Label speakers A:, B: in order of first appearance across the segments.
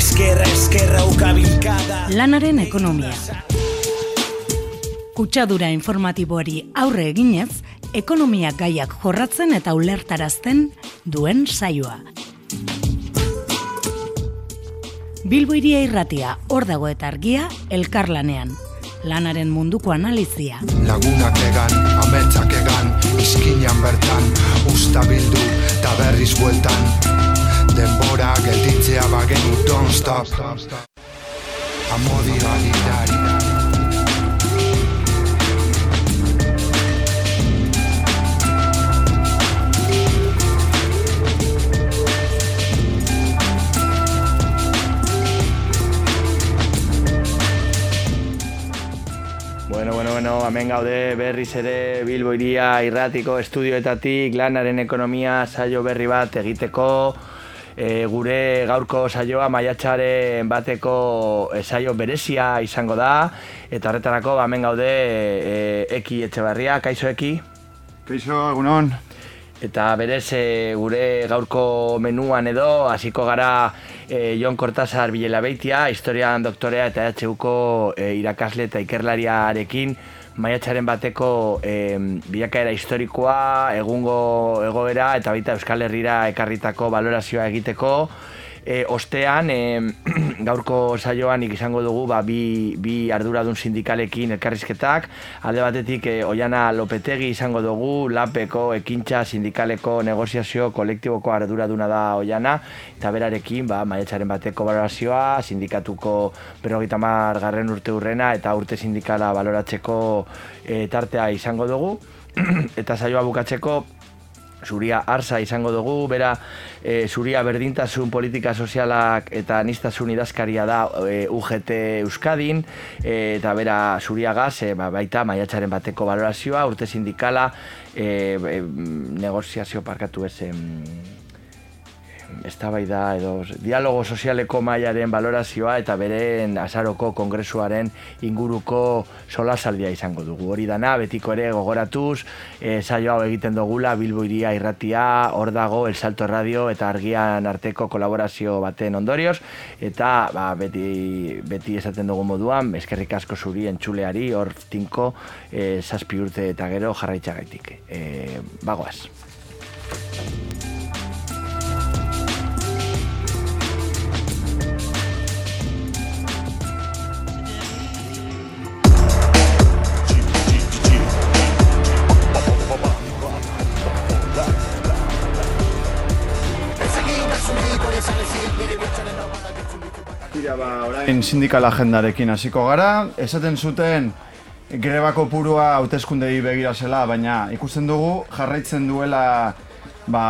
A: Eskerra, eskerra, ukabilkada
B: Lanaren ekonomia. Kutsadura informatiboari aurre eginez, ekonomia gaiak jorratzen eta ulertarazten duen saioa. Bilbo iria irratia, hor dago eta argia, elkarlanean. Lanaren munduko analizia.
C: Lagunak egan, ametsak egan, izkinan bertan, usta bildu, eta berriz bueltan. Denbora gelditzea bagenu, don't stop. Amodi agitari.
D: Bueno, bueno, bueno, hemen gaude berriz ere Bilbo iria irratiko estudioetatik lanaren ekonomia saio berri bat egiteko e, gure gaurko saioa maiatxaren bateko e, saio berezia izango da eta horretarako ba, hemen gaude e, Eki Etxebarria, kaixo Eki?
E: Kaixo, egunon.
D: Eta berez e, gure gaurko menuan edo hasiko gara e, Jon Kortazar Bilela Beitia, historian doktorea eta EHUko e, irakasle eta ikerlariarekin maiatxaren bateko e, bilakaera historikoa, egungo egoera eta baita Euskal Herrira ekarritako valorazioa egiteko. E, ostean, e, gaurko saioan izango dugu ba, bi, bi arduradun sindikalekin elkarrizketak. Alde batetik, e, Oiana Lopetegi izango dugu, lapeko ekintza sindikaleko negoziazio kolektiboko arduraduna da Oiana. Eta berarekin, ba, maiatxaren bateko valorazioa, sindikatuko berrogeita mar garren urte urrena eta urte sindikala baloratzeko e, tartea izango dugu. eta saioa bukatzeko, Zuria arsa izango dugu, bera e, zuria berdintasun politika sozialak eta nistasun idazkaria da e, UGT Euskadin, e, eta bera zuria gaz, e, ba, baita maiatxaren bateko valorazioa, urte sindikala, e, e, negoziazio parkatu ez, eztabaida edo dialogo sozialeko mailaren valorazioa eta beren azaroko kongresuaren inguruko solasaldia izango dugu. Hori dana, betiko ere gogoratuz, e, saio hau egiten dugula, Bilbo iria irratia, hor dago, El Salto Radio eta argian arteko kolaborazio baten ondorioz, eta ba, beti, beti esaten dugu moduan, eskerrik asko zuri entxuleari, hor tinko, e, zazpi urte eta gero jarraitxagaitik. E, bagoaz.
E: Orain sindikal agendarekin hasiko gara. Esaten zuten grebako purua hauteskundei begira zela, baina ikusten dugu jarraitzen duela ba,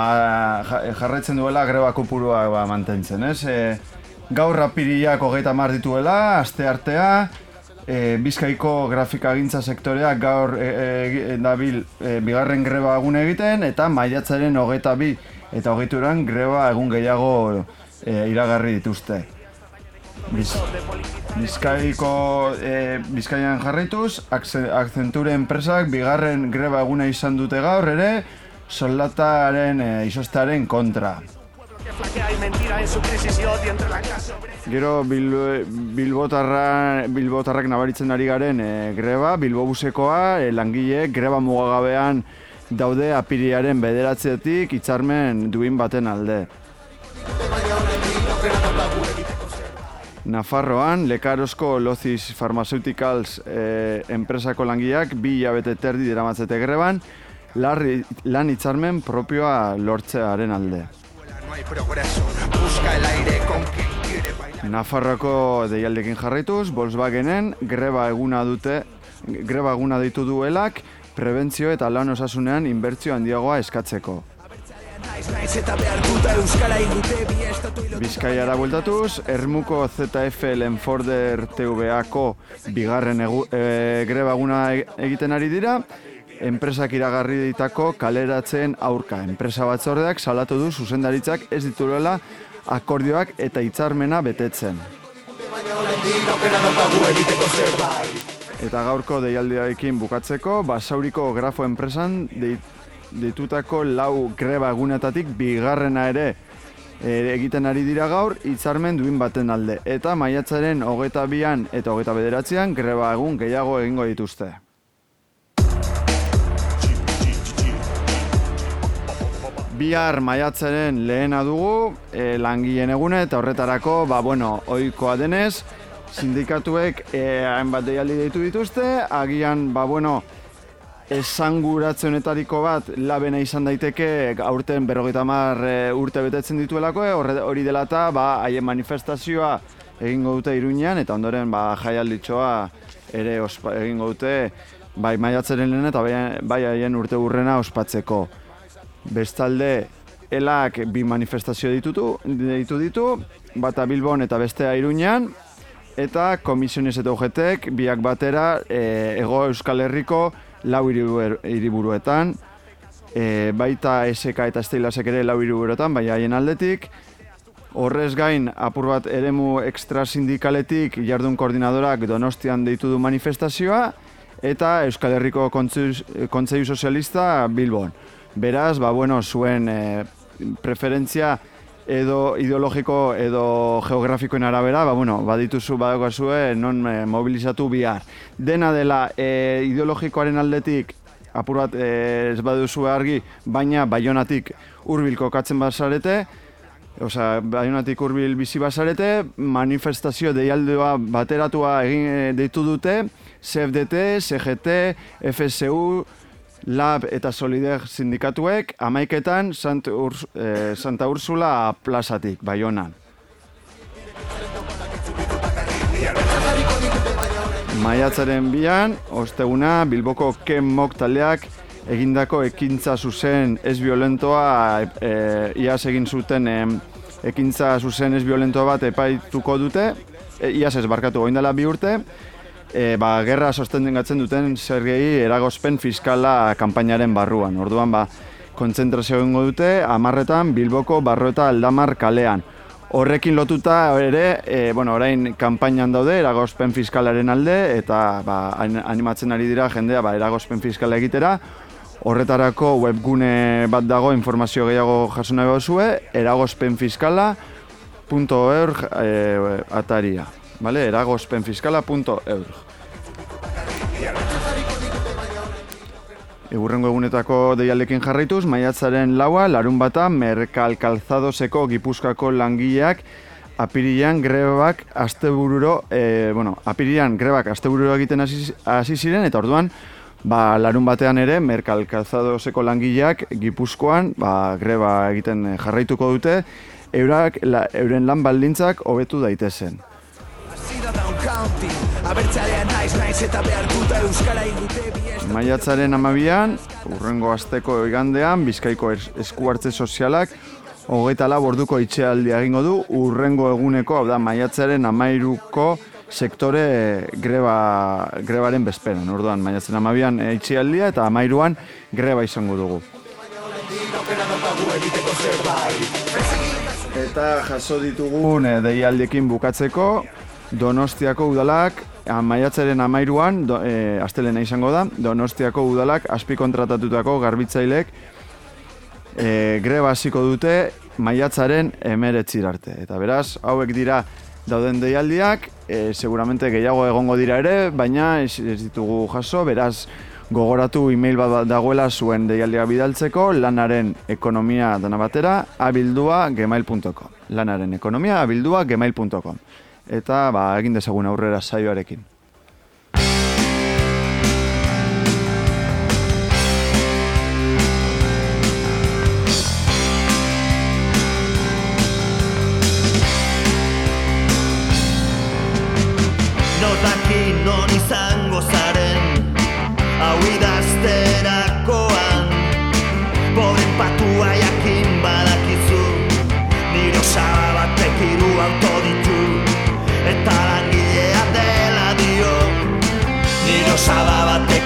E: ja- jarraitzen duela grebako purua ba, mantentzen, ez? E, gaur rapiriak hogeita mar dituela, aste artea, e, Bizkaiko grafikagintza sektoreak gaur e, e, dabil e, bigarren greba egun egiten, eta maiatzaren hogeita bi eta hogeituran greba egun gehiago e, iragarri dituzte. Biz, Bizkaiko e, Bizkaian jarraituz, Akzenture enpresak bigarren greba eguna izan dute gaur ere, soldataren e, izostaren kontra. Gero Bil, Bilbotarra, Bilbotarrak nabaritzen ari garen e, greba, Bilbobusekoa, e, langileek greba mugagabean daude apiriaren bederatzeetik hitzarmen duin baten alde. Nafarroan, Lekarosko Lozis Pharmaceuticals eh, enpresako langileak bi hilabete terdi diramatzete greban, larri, lan hitzarmen propioa lortzearen alde. Nafarroko deialdekin jarraituz, Volkswagenen greba eguna dute, greba eguna ditu duelak, prebentzio eta lan osasunean inbertsio handiagoa eskatzeko. Bizkaiara bueltatuz, Ermuko ZF Lenforder TVA-ko bigarren egu, e, eguna e- egiten ari dira, enpresak iragarri ditako kaleratzen aurka. Enpresa batzordeak salatu du zuzendaritzak ez dituela akordioak eta hitzarmena betetzen. Eta gaurko deialdiarekin bukatzeko, Basauriko grafo enpresan dei- deitutako lau greba egunetatik bigarrena ere e, egiten ari dira gaur hitzarmen duin baten alde. Eta maiatzaren hogeta bian eta hogeta bederatzean greba egun gehiago egingo dituzte. Bihar maiatzaren lehena dugu, e, langileen egune eta horretarako, ba, bueno, oikoa denez, sindikatuek e, hainbat deialdi deitu dituzte, agian, ba, bueno, esanguratzenetariko bat labena izan daiteke aurten berrogeita mar e, urte betetzen dituelako, e, hori dela eta ba, haien manifestazioa egingo dute iruñean, eta ondoren ba, jaialditxoa ere ospa, egingo dute bai maiatzeren lehen eta bai, bai haien urte urrena ospatzeko. Bestalde, elak bi manifestazio ditutu, ditu ditu, bata Bilbon eta bestea Iruñean, eta komisiones eta ugetek biak batera e, ego Euskal Herriko lau hiriburuetan, e, baita SK eta Estilasek ere lau hiriburuetan, bai haien aldetik, Horrez gain, apur bat eremu ekstra sindikaletik jardun koordinadorak donostian deitu du manifestazioa, eta Euskal Herriko Kontseilu Sozialista Bilbon. Beraz, ba, bueno, zuen e, preferentzia edo ideologiko edo geografikoen arabera, ba, bueno, badituzu badakazue non e, mobilizatu bihar. Dena dela e, ideologikoaren aldetik apur bat e, ez baduzu argi, baina baionatik hurbilko katzen bazarete, Osa, baionatik hurbil bizi bazarete, manifestazio deialdua bateratua egin deitu dute, CFDT, CGT, FSU, Lab eta Solider sindikatuek amaiketan Sant Urs, eh, Santa Ursula plazatik, Baionan. Maiatzaren bian, osteguna, Bilboko Ken Mok taldeak egindako ekintza zuzen ez violentoa e, iaz egin zuten e, ekintza zuzen ez violentoa bat epaituko dute, e, iaz ez barkatu goindala bi urte, e, ba, gerra sosten gatzen duten zergei eragozpen fiskala kanpainaren barruan. Orduan, ba, kontzentrazio egingo dute, amarretan Bilboko barro eta aldamar kalean. Horrekin lotuta ere, e, bueno, orain kanpainan daude eragozpen fiskalaren alde, eta ba, animatzen ari dira jendea ba, eragozpen fiskala egitera. Horretarako webgune bat dago informazio gehiago jaso nahi eragozpenfiskala.org e, ataria vale? eragozpenfiskala.eur Egurrengo egunetako deialekin jarraituz, maiatzaren laua, larun bata, Merkal Kalzadoseko Gipuzkako langileak apirian grebak astebururo, e, bueno, apirian grebak astebururo egiten hasi ziren eta orduan ba, larun batean ere Merkal Kalzadoseko langileak Gipuzkoan ba, greba egiten jarraituko dute eurak, la, euren lan baldintzak hobetu daitezen. Maiatzaren amabian, urrengo asteko igandean, Bizkaiko eskuartze sozialak, hogeita laborduko itxealdia egingo du, urrengo eguneko, hau da, maiatzaren amairuko sektore greba, grebaren bezperan. Orduan, maiatzen amabian e, itxealdia eta amairuan greba izango dugu. Eta jaso ditugun e, deialdiekin bukatzeko, Donostiako udalak maiatzaren amairuan, do, e, astelena izango da, Donostiako udalak azpi kontratatutako garbitzailek e, greba hasiko dute maiatzaren emeretzir arte. Eta beraz, hauek dira dauden deialdiak, e, seguramente gehiago egongo dira ere, baina ez, ditugu jaso, beraz, gogoratu e-mail bat dagoela zuen deialdia bidaltzeko lanaren ekonomia dana batera abildua gmail.com lanaren ekonomia abildua gmail.com eta ba, egin dezagun aurrera saioarekin.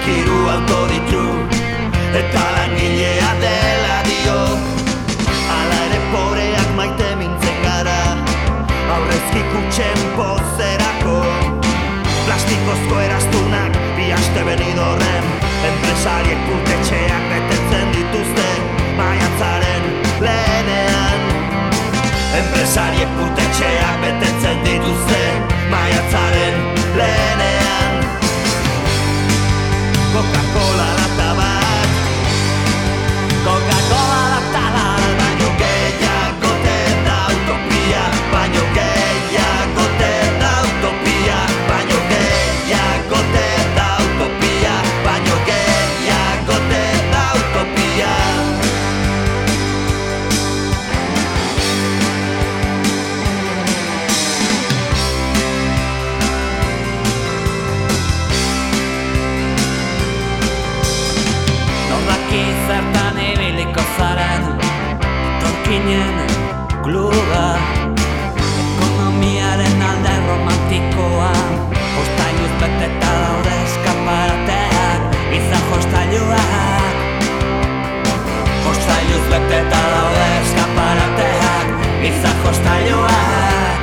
A: Batek iru auto ditu eta langilea dela dio. Ala ere poreak maite mintzen gara aurrezki kutxen pozerako. Plastikozko eraztunak bi aste benidorren Enpresariek putetxeak betetzen dituzte Maiatzaren lehenean. Enpresariek putetxeak betetzen dituzte Maiatzaren Coca-Cola
F: Giza hostailuak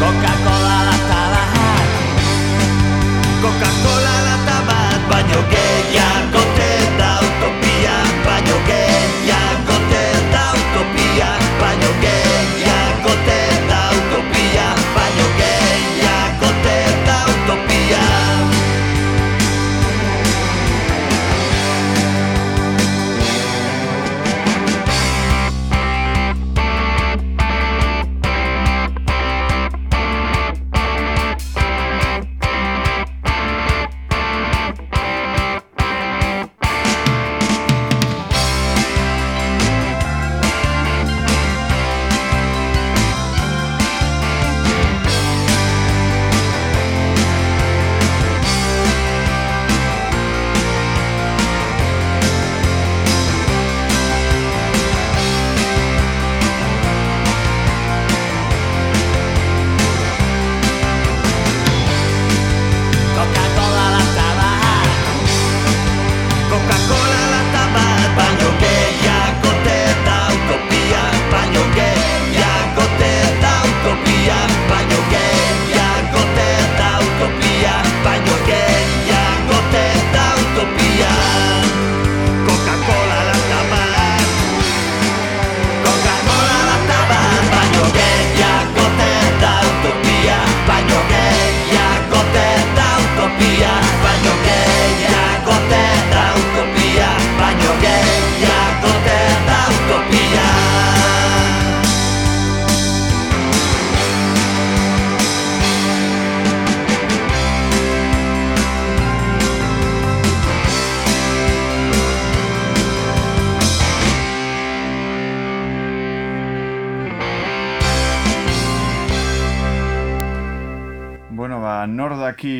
F: Coca-Cola lata bat.
A: Coca-Cola lata bat Baino gehiago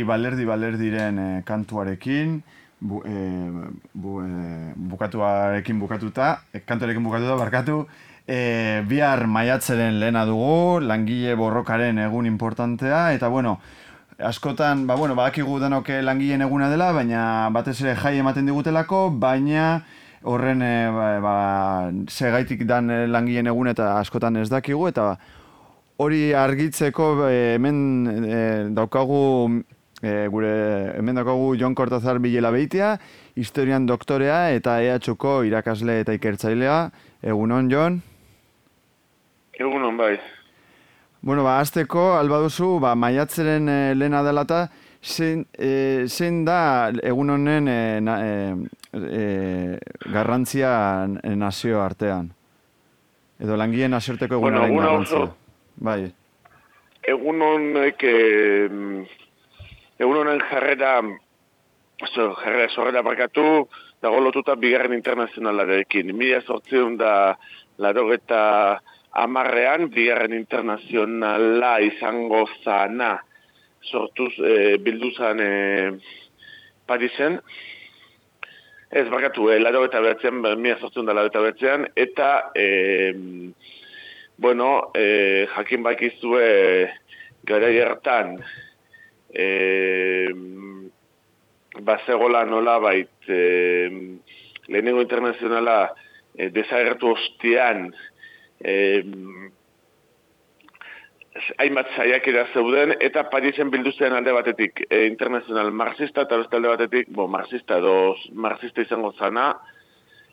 E: balerdi balerdiren eh, kantuarekin, bu, eh, bu, eh, bukatuarekin bukatuta, eh, kantuarekin bukatuta, barkatu, eh, bihar maiatzeren lehena dugu, langile borrokaren egun importantea, eta bueno, askotan, ba, bueno, badakigu denok langileen eguna dela, baina batez ere jai ematen digutelako, baina horren eh, ba, ba, segaitik dan langileen egun eta askotan ez dakigu, eta hori argitzeko hemen eh, daukagu eh, gure hemen daukagu Jon Kortazar Bilela Beitia, historian doktorea eta EH-ko irakasle eta ikertzailea. Egunon, Jon?
G: Egunon bai.
E: Bueno, ba, azteko, alba duzu, ba, maiatzeren e, lehena dela eta zein, e, zein da egun honen e, na, e, e, garrantzia nazio artean? Edo langien nazioarteko
G: Bueno,
E: egunaren
G: eguna
E: garrantzia.
G: oso-
E: Bai.
G: Egun honek, egun honen jarrera, so, jarrera sorrera markatu, dago lotuta bigarren internazionalarekin. Mila sortzeun da laro eta amarrean, bigarren internazionala izango zana sortuz, eh, bildu zan eh, Parisen. Ez, barkatu, eh, laro eta behatzean, mila sortzeun da laro eta behatzean, eta... Eh, Bueno, eh, jakin bakizue gara hartan eh, bazegola nola bait eh, lehenengo internazionala eh, desagertu ostean eh, hainbat saiakera zeuden eta Parisen bildu zen alde batetik eh, internazional marxista eta beste alde batetik, bo, marxista edo marxista izango zana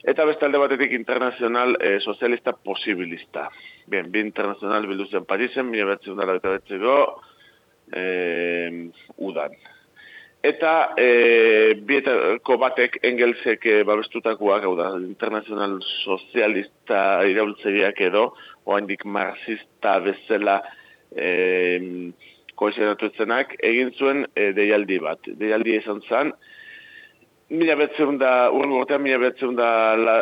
G: eta beste alde batetik internazional e, sozialista posibilista. Bien, bi internazional bildu zen Parisen, mila behatzen dara eta betzeko, e, udan. Eta e, bietako batek engelsek e, babestutakoak, hau da, internazional sozialista iraultzeriak edo, oandik marxista bezala e, koizionatu egin zuen e, deialdi bat. Deialdi izan zen, mila betzeun da, urrengo gortean mila betzeun da,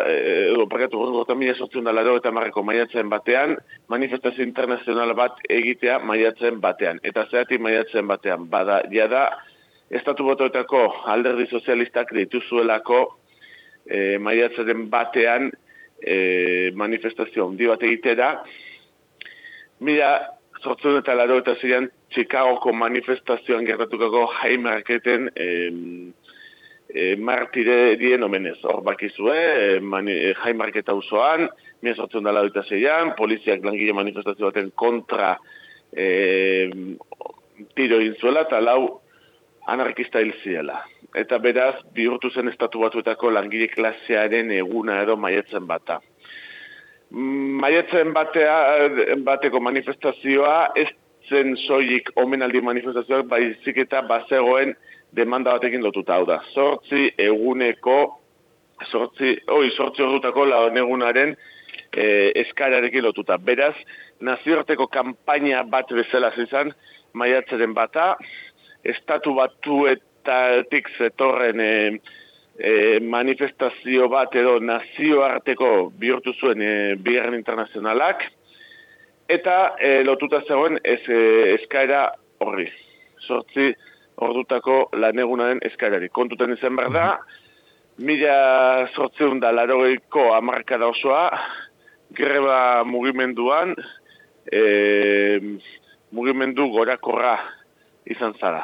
G: e, edo, parkatu, urrengo gortean mila sortzeun da laro eta marreko maiatzen batean, manifestazio internazional bat egitea maiatzen batean. Eta zehati maiatzen batean, bada, jada, estatu botoetako alderdi sozialistak dituzuelako e, maiatzen batean e, manifestazio handi bat egitera, mila sortzeun eta laro eta ziren Chicagoko manifestazioan gertatukako jaimarketen, e, martire dien omenez. Hor bakizue, e, mani, e, jaimarketa usoan, mien sortzen dala duita zeian, poliziak langile manifestazio baten kontra e, tiro zuela, eta lau anarkista hil ziela. Eta beraz, bihurtu zen estatu batuetako langile klasearen eguna edo maietzen bata. Maietzen batea, bateko manifestazioa, ez zen soilik omenaldi manifestazioak, baizik eta bazegoen demanda batekin lotuta hau da. Zortzi eguneko, zortzi, oi, zortzi ordutako laonegunaren e, eskararekin lotuta. Beraz, nazioarteko kanpaina bat bezala zizan, maiatzeren bata, estatu batuetatik zetorren e, e, manifestazio bat edo nazioarteko bihurtu zuen e, bigarren internazionalak, eta e, lotuta zegoen ez, e, eskaera horri. Zortzi, ordutako lanegunaren eskarari. Kontuten izan behar da, mila sortzeun da larogeiko amarkada osoa, greba mugimenduan, e, mugimendu gorakorra izan zara.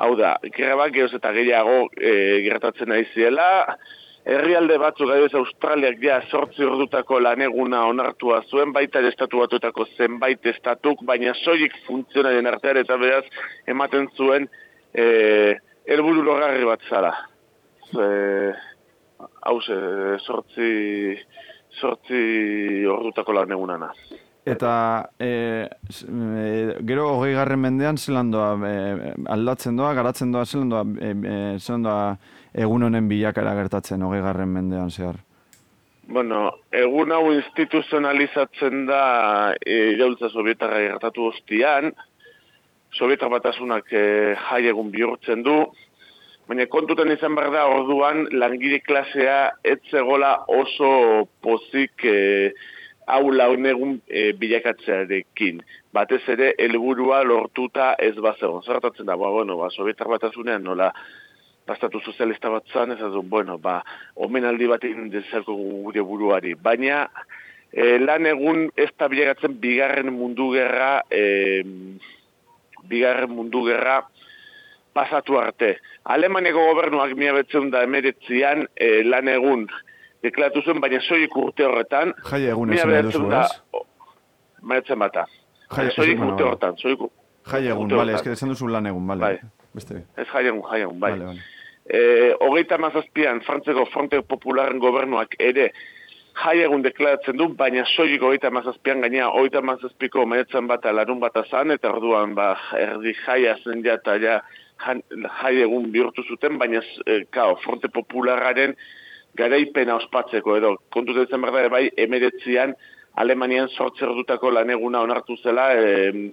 G: Hau da, greba gehoz eta gehiago e, gertatzen nahi ziela, herrialde batzu gai ez Australiak ja sortzi ordutako laneguna onartua zuen, baita estatu batuetako zenbait estatuk, baina soilik funtzionaren artean eta beraz ematen zuen eh elburu logarri bat zara. Eh hau ze sortzi sortzi ordutako lan egunana.
E: Eta e, gero hogei garren mendean zelan doa, e, aldatzen doa, garatzen doa, zelan doa, e, doa egun honen bilakara gertatzen hogei garren mendean zehar?
G: Bueno, egun hau instituzionalizatzen da e, iraultza sovietarra gertatu hostian, Sovietar batasunak e, jai egun bihurtzen du, baina kontuten izan behar da orduan langile klasea etzegola oso pozik e, aula honegun e, bilakatzearekin. Batez ere, helburua lortuta ez bazegon. Zertatzen da, ba, bueno, ba, Sovietar batasunean nola bastatu sozialista bat zan, ez du, bueno, ba, omenaldi bat egin dezalko gure buruari. Baina, e, lan egun ez da bilakatzen bigarren mundu gerra, e, bigarren mundu gerra pasatu arte. Alemaneko gobernuak mila betzen da emeretzian e, lan egun deklaratu zuen, baina soik urte horretan.
E: Jai egun ez duzu, ez?
G: Maetzen bata. Jai egun urte horretan.
E: Jai egun, bale, ez que duzu lan egun, bale.
G: Bai.
E: Beste.
G: Ez jai egun, jai egun, bai. Vale, vale. E, hogeita mazazpian, frantzeko fronte popularen gobernuak ere jai egun deklaratzen du, baina soilik oita mazazpian gaina, oita mazazpiko maetzen bat alarun bat azan, eta orduan ba, erdi jaia zen ja, eta ja, jai egun bihurtu zuten, baina e, kao, fronte populararen garaipena ospatzeko, edo, kontu zen berda, bai, emeretzian, Alemanian sortzer dutako lan eguna onartu zela, e,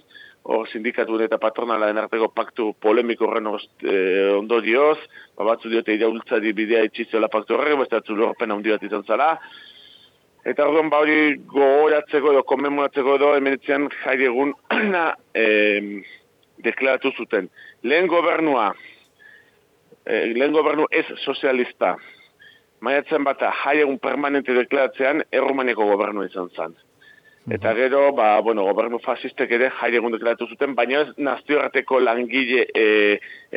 G: hor sindikatu eta patronala arteko paktu polemiko horren e, ondo dioz, ba, batzu diote iraultzari bidea itxizela paktu horre, beste atzu lorpen handi bat izan zela, Eta orduan ba hori gogoratzeko edo komemoratzeko edo emeritzean jaire egun e, deklaratu zuten. Lehen gobernua, e, lehen gobernu ez sozialista, maiatzen bata jaire egun permanente deklaratzean erromaneko gobernua izan zen. Eta gero, ba, bueno, gobernu fasistek ere jaire egun deklaratu zuten, baina ez nazioarteko langile e,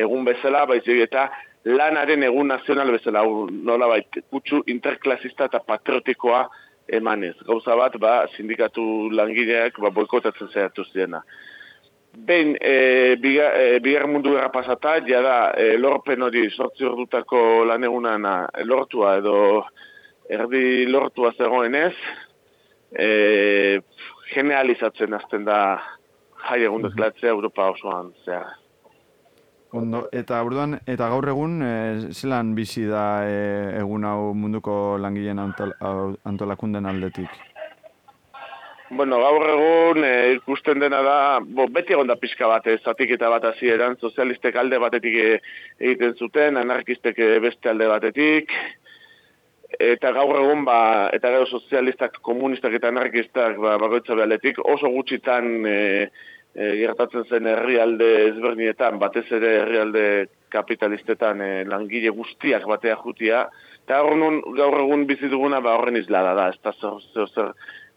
G: egun bezala, baizik eta lanaren egun nazional bezala, nola bait, kutsu interklasista eta patriotikoa emanez. Gauza bat, ba, sindikatu langileak ba, boikotatzen zehatu ziena. Behin, e, bigar, e, bigar mundu gara pasata, jada, e, lorpen hori sortzi ordutako lan lortua edo erdi lortua zegoenez, e, generalizatzen azten da jai egun deklatzea Europa osoan zehar.
E: Ondo, eta orduan eta gaur egun e, zelan bizi da e, egun hau munduko langileen antol, antolakunden aldetik?
G: Bueno, gaur egun e, ikusten dena da, bo, beti egon da pixka bat, zatik eta bat hasieran sozialistek alde batetik egiten zuten, anarkistek beste alde batetik, eta gaur egun ba, eta gero sozialistak, komunistak eta anarkistak ba, bagoitza behaletik oso gutxitan e, e, gertatzen zen herrialde ezberdinetan, batez ere herrialde kapitalistetan e, langile guztiak batea jutia, eta gaur egun bizi duguna ba, horren izlada da, ez da zer, zer,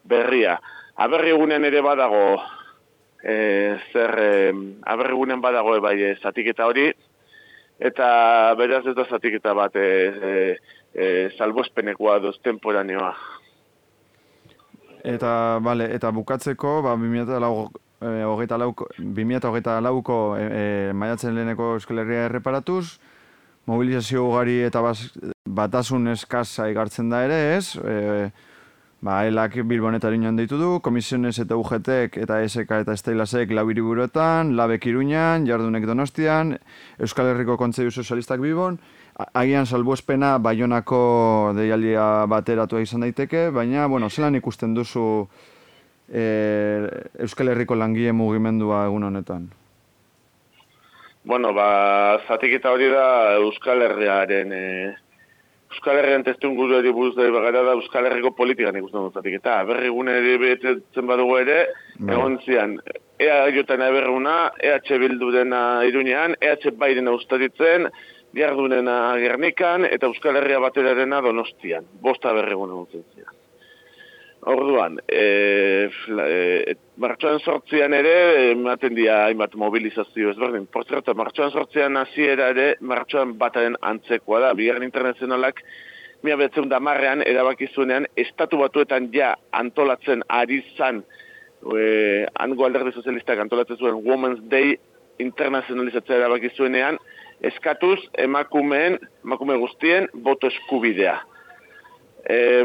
G: berria. Aberri egunen ere badago, e, zer, e, aberri egunen badago e, bai zatiketa hori, eta beraz ez da zatiketa bat e, e, e, salbospenekoa doz temporaneoa.
E: Eta, vale, eta bukatzeko, ba, 2008 Eh, hogeita lauko, 2008 lauko e, e, maiatzen leheneko Euskal Herria erreparatuz, mobilizazio ugari eta batasun eskasa igartzen da ere, ez? E, ba, elak bilbonetari nion deitu du, komisiones eta UGTek eta SK eta Estelasek lau iriburotan, labek iruñan, jardunek donostian, Euskal Herriko Kontzeiu Sozialistak bibon, agian salbuespena baionako deialdia bateratu izan daiteke, baina, bueno, zelan ikusten duzu e, Euskal Herriko langile mugimendua egun honetan?
G: Bueno, ba, zatik eta hori da Euskal Herriaren... E, Euskal Herrian testun gure eri buruz da bagara da Euskal Herriko politikan ikusten dut zatik eta berri gune eri betetzen badugu ere, bai. egon zian, ea jotan eberruna, EH Bildu dena irunean, EH Bairena ustaritzen, Diardunena Gernikan eta Euskal Herria baterarena Donostian. Bosta berregun egun zian. Orduan, e, e, martxoan sortzean ere, ematen dira hainbat mobilizazio ezberdin. Portzerta, martxoan sortzean hasiera ere, martxoan bataren antzekoa da. Bigarren internazionalak, mia betzen da marrean, erabaki zuenean, estatu batuetan ja antolatzen ari zan, e, ango alderdi sozialistak antolatzen zuen Women's Day internazionalizatzea erabaki zuenean, eskatuz emakumeen, emakume guztien, boto eskubidea. Eh,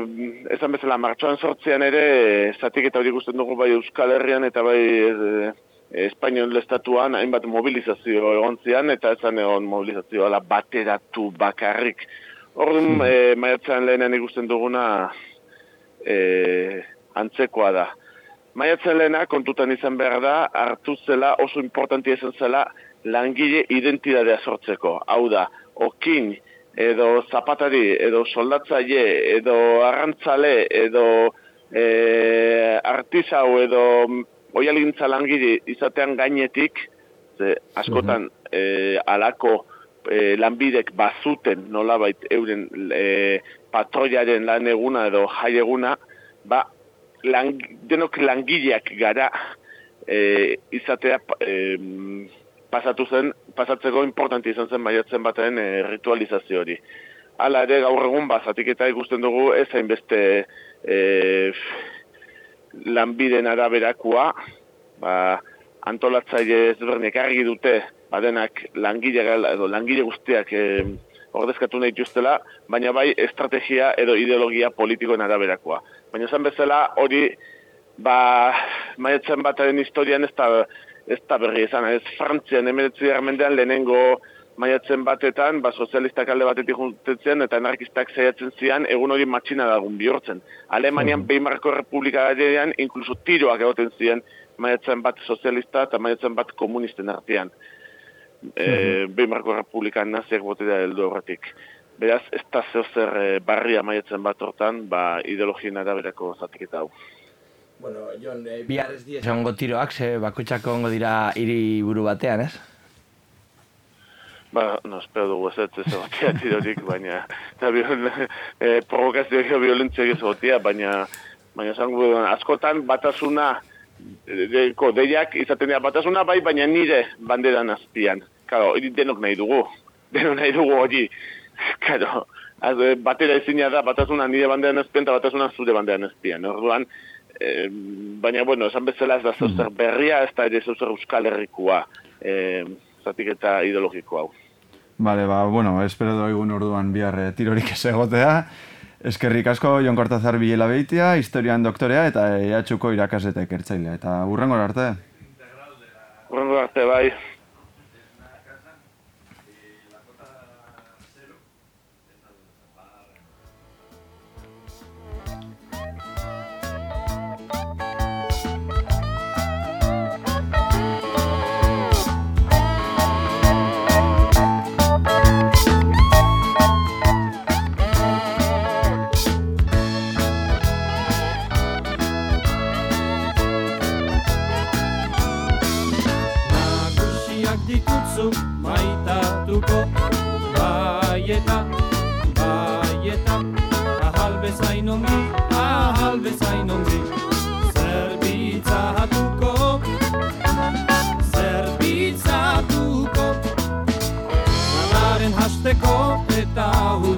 G: esan bezala, martxoan sortzean ere, zatik eta hori guztien dugu bai Euskal Herrian eta bai e, Espainion lestatuan, hainbat mobilizazio egon zian, eta esan egon mobilizazio ala bateratu bakarrik. Orduan, e, maiatzen lehenen ikusten duguna e, antzekoa da. Maiatzen lehena, kontutan izan behar da, hartu zela, oso importanti izan zela, langile identidadea sortzeko. Hau da, okin, edo zapatari, edo soldatzaile, edo arrantzale, edo e, artizau, edo oialgintza langiri izatean gainetik, ze askotan e, alako e, lanbidek bazuten nolabait euren e, patroiaren lan eguna edo jai eguna, ba, lang, denok langileak gara e, izatea e, pasatu zen, pasatzeko importanti izan zen maiatzen baten e, ritualizazio hori. Hala ere gaur egun bazatik eta ikusten dugu ez hainbeste e, lanbiden araberakoa, ba, antolatzaile ezberdinek argi dute, badenak langile, edo langile guztiak e, ordezkatu nahi justela, baina bai estrategia edo ideologia politikoen araberakoa. Baina zen bezala hori, ba, maiatzen bataren historian ez da, ez da berri izan, ez Frantzian emeretzi mendean lehenengo maiatzen batetan, ba, sozialistak alde batetik juntetzen eta anarkistak zaiatzen zian, egun hori matxina dagun bihurtzen. Alemanian mm. Beimarko Republika garean, inkluso tiroak egoten zian maiatzen bat sozialista eta maiatzen bat komunisten artean. E, mm. Beimarko Republika naziak botea heldu horretik. Beraz, ez da zer e, barria maiatzen bat hortan, ba, ideologien araberako zatik eta hau.
D: Bueno, Jon, eh, bihar ez diez ongo tiroak, ze bakotxako ongo dira hiri buru batean, ez?
G: Ba, no, espero dugu ez ez batea tirorik, baina eta biol, eh, provokazio egio violentzia ez batea, baina baina zango, askotan batasuna deko deiak izaten dira batasuna bai, baina nire banderan azpian. Karo, denok nahi dugu, denok nahi dugu hori. Karo, az, batera ezina da, batasuna nire banderan azpian eta batasuna zure banderan azpian. Orduan, e, baina, bueno, esan bezala ez da zozer mm. berria, ez da ere zozer euskal herrikoa, e, zatik eta ideologikoa hau.
E: Bale, ba, bueno, espero egun orduan bihar tirorik ez egotea. Eskerrik asko Jon Kortazar Bilela Beitia, historian doktorea eta EHUko irakasle eta ikertzailea. Eta hurrengo arte.
G: Urrengo arte bai.
H: Maitatuko Bai eta, bai eta Ahal bezain ongi, ahal bezain ongi. Zerbitzatuko Zerbitzatuko Lanaren hasteko eta uzteko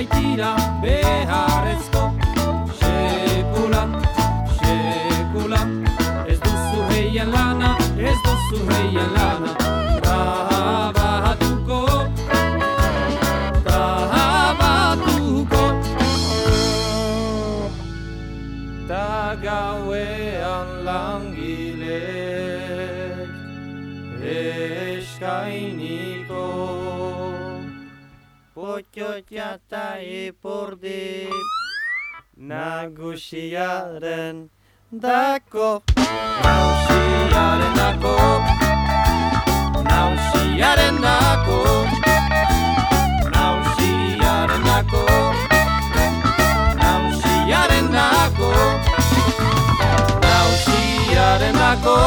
H: y tira. Eta ipurdi nagusiaren dako Nausiaren dako Nausiaren dako Nausiaren dako Nausiaren dako Nausiaren dako Nausiaren dako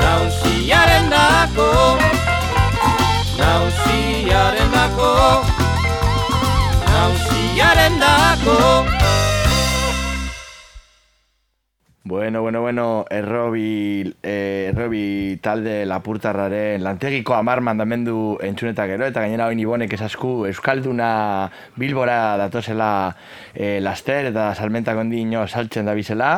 H: Nausiaren dako Nausiaren dako
D: Bueno, bueno, bueno, errobi, eh, errobi talde lapurtarraren lantegiko amar mandamendu entzunetak gero, eta gainera hori nibonek esasku Euskalduna Bilbora datozela eh, laster eta salmentak ondino saltzen da bizela.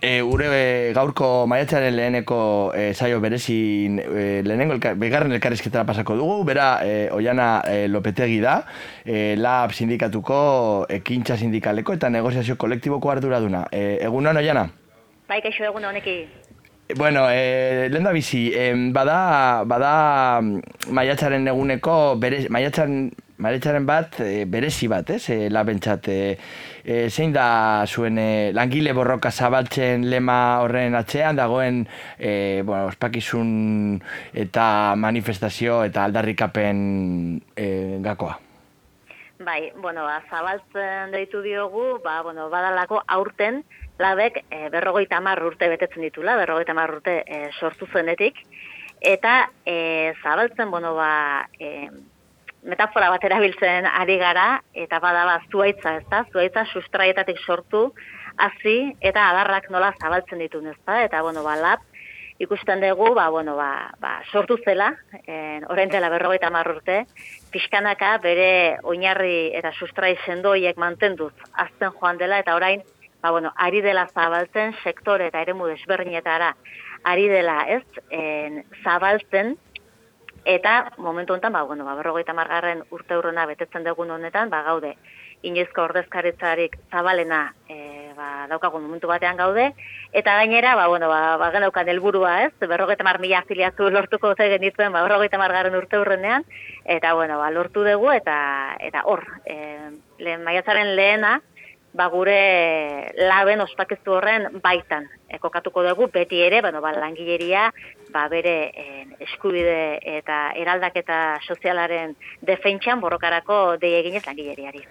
D: E, ure e, gaurko maiatzaren leheneko e, saio berezin e, lehenengo elka, begarren elkarrizketara pasako dugu, bera e, Oiana e, Lopetegi da, e, LAB sindikatuko, ekintza sindikaleko eta negoziazio kolektiboko arduraduna. E, egunon Oiana?
I: Bai, kaixo egun honeki.
D: Bueno, e, lehen da bizi, em, bada, bada mm, maiatzaren eguneko, bere, maiatzaren, maiatzaren bat, e, berezi bat, ez, e, labentzat, e, e, zein da zuen e, langile borroka zabaltzen lema horren atzean, dagoen, e, bueno, ospakizun eta manifestazio eta aldarrikapen e, gakoa.
I: Bai, bueno, ba, zabaltzen deitu diogu, ba, bueno, badalako aurten, labek e, berrogeita hamar urte betetzen ditula, berrogeita hamar urte e, sortu zenetik, eta e, zabaltzen, bueno, ba, e, metafora bat erabiltzen ari gara, eta bada ba, zuaitza, ez da? Zuaitza sustraietatik sortu, hasi eta adarrak nola zabaltzen ditun, ez da? Eta, bueno, ba, lab, ikusten dugu, ba, bueno, ba, ba, sortu zela, en, orain dela berrogeita marrurte, pixkanaka bere oinarri eta sustrai sendoiek mantenduz azten joan dela, eta orain, ba, bueno, ari dela zabaltzen, sektore eta ere desberdinetara, ari dela, ez, en, zabaltzen, eta momentu honetan, ba, bueno, ba, berrogeita margarren urte urrena betetzen dugun honetan, ba, gaude, inoizko ordezkaritzarik zabalena e, ba, daukagun momentu batean gaude, eta gainera, ba, bueno, ba, ba genaukan helburua ez, berrogeita mar mila afiliatu lortuko ze genituen, ba, berrogeita margarren urte urrenean, eta, bueno, ba, lortu dugu, eta eta hor, e, lehen, maiatzaren lehena, ba, gure laben ospakeztu horren baitan, e, kokatuko dugu, beti ere, bueno, ba, langileria, ba, bere eskubide eta eraldaketa sozialaren defentsan borrokarako deieginez langileriari.